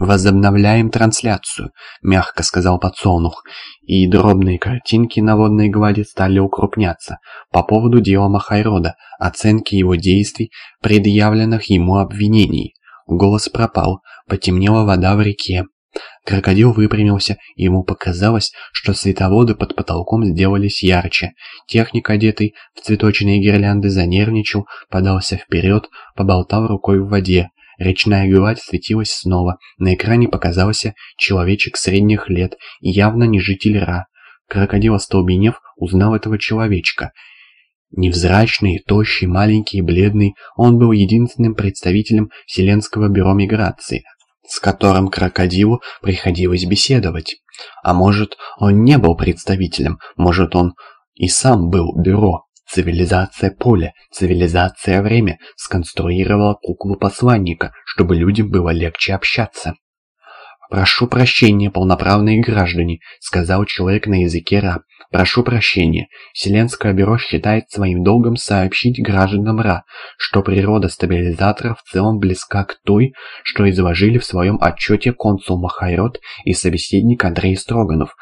«Возобновляем трансляцию», — мягко сказал подсолнух, и дробные картинки на водной глади стали укрупняться по поводу дела Махайрода, оценки его действий, предъявленных ему обвинений. Голос пропал, потемнела вода в реке. Крокодил выпрямился, и ему показалось, что световоды под потолком сделались ярче. Техник, одетый в цветочные гирлянды, занервничал, подался вперед, поболтал рукой в воде. Речная гладь светилась снова. На экране показался человечек средних лет, явно не житель Ра. Крокодил, остолбенев, узнал этого человечка. Невзрачный, тощий, маленький и бледный, он был единственным представителем Вселенского бюро миграции, с которым крокодилу приходилось беседовать. А может, он не был представителем, может, он и сам был бюро. Цивилизация поля, цивилизация время сконструировала куклу посланника, чтобы людям было легче общаться. «Прошу прощения, полноправные граждане», — сказал человек на языке Ра. «Прошу прощения. Вселенское бюро считает своим долгом сообщить гражданам Ра, что природа стабилизаторов в целом близка к той, что изложили в своем отчете консул Махайрод и собеседник Андрей Строганов,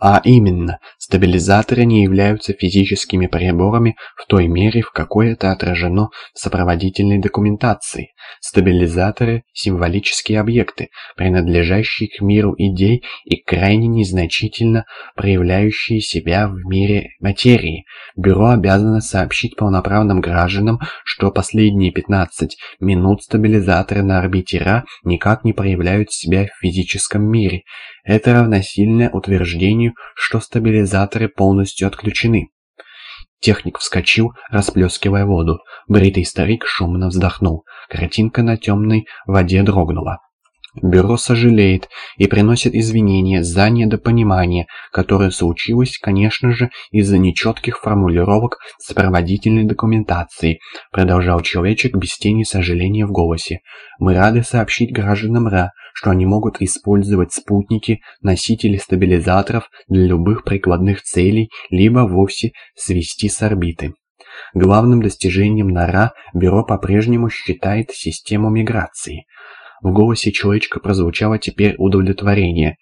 а именно, стабилизаторы не являются физическими приборами в той мере, в какой это отражено в сопроводительной документации. Стабилизаторы – символические объекты, принадлежащие к миру идей и крайне незначительно проявляющие себя в мире материи. Бюро обязано сообщить полноправным гражданам, что последние 15 минут стабилизаторы на орбите Ра никак не проявляют себя в физическом мире. Это равносильно утверждению, что стабилизаторы полностью отключены. Техник вскочил, расплескивая воду. Бритый старик шумно вздохнул. Картинка на темной воде дрогнула. Бюро сожалеет и приносит извинения за недопонимание, которое случилось, конечно же, из-за нечетких формулировок сопроводительной документации, продолжал человечек без тени сожаления в голосе. Мы рады сообщить гражданам РА, что они могут использовать спутники, носители стабилизаторов для любых прикладных целей, либо вовсе свести с орбиты. Главным достижением НАРА бюро по-прежнему считает систему миграции – в голосе человечка прозвучало теперь удовлетворение.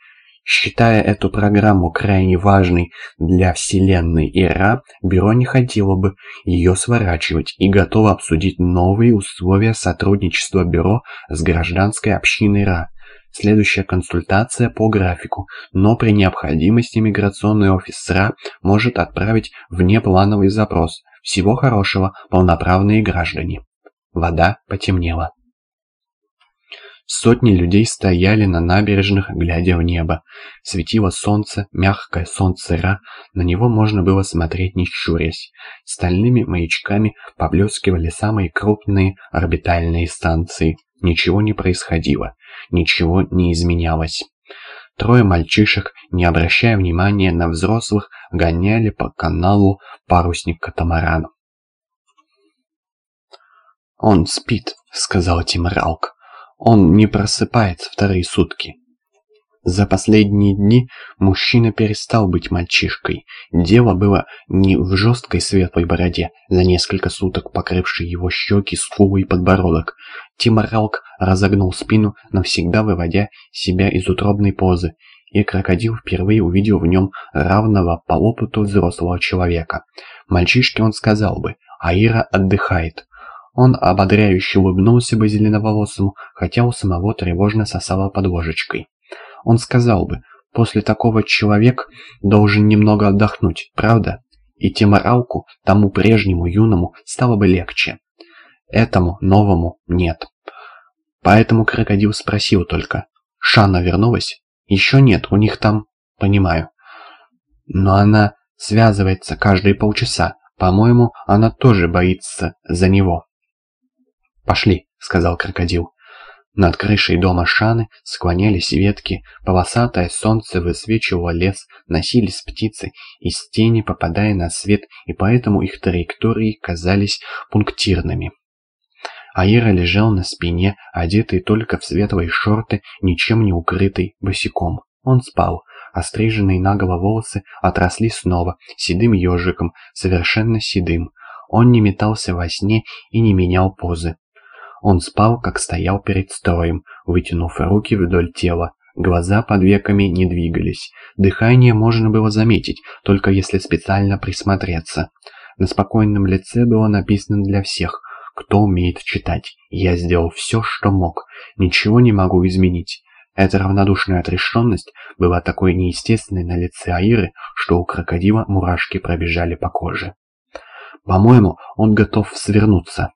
Считая эту программу крайне важной для Вселенной Ира, бюро не хотело бы ее сворачивать и готово обсудить новые условия сотрудничества бюро с гражданской общиной Ра. Следующая консультация по графику, но при необходимости миграционный офис РА может отправить внеплановый запрос. Всего хорошего, полноправные граждане. Вода потемнела. Сотни людей стояли на набережных, глядя в небо. Светило солнце, мягкое солнце Ра, на него можно было смотреть не щурясь. Стальными маячками поблескивали самые крупные орбитальные станции. Ничего не происходило, ничего не изменялось. Трое мальчишек, не обращая внимания на взрослых, гоняли по каналу парусник катамарана. «Он спит», — сказал Тимралк. Он не просыпается вторые сутки. За последние дни мужчина перестал быть мальчишкой. Дело было не в жесткой светлой бороде, за несколько суток покрывшей его щеки, скулы и подбородок. Тиморалк разогнул спину, навсегда выводя себя из утробной позы, и крокодил впервые увидел в нем равного по опыту взрослого человека. Мальчишке он сказал бы, Аира отдыхает. Он ободряюще улыбнулся бы зеленоволосому, хотя у самого тревожно сосало под ложечкой. Он сказал бы, после такого человек должен немного отдохнуть, правда? И Тимаралку, тому прежнему юному, стало бы легче. Этому новому нет. Поэтому крокодил спросил только, Шана вернулась? Еще нет, у них там... Понимаю. Но она связывается каждые полчаса. По-моему, она тоже боится за него. «Пошли», — сказал крокодил. Над крышей дома Шаны склонялись ветки, полосатое солнце высвечивало лес, носились птицы, из тени попадая на свет, и поэтому их траектории казались пунктирными. Аира лежал на спине, одетый только в светлые шорты, ничем не укрытый, босиком. Он спал, остриженные наголо волосы отросли снова, седым ежиком, совершенно седым. Он не метался во сне и не менял позы. Он спал, как стоял перед строем, вытянув руки вдоль тела. Глаза под веками не двигались. Дыхание можно было заметить, только если специально присмотреться. На спокойном лице было написано для всех, кто умеет читать. Я сделал все, что мог. Ничего не могу изменить. Эта равнодушная отрешенность была такой неестественной на лице Аиры, что у крокодила мурашки пробежали по коже. «По-моему, он готов свернуться»,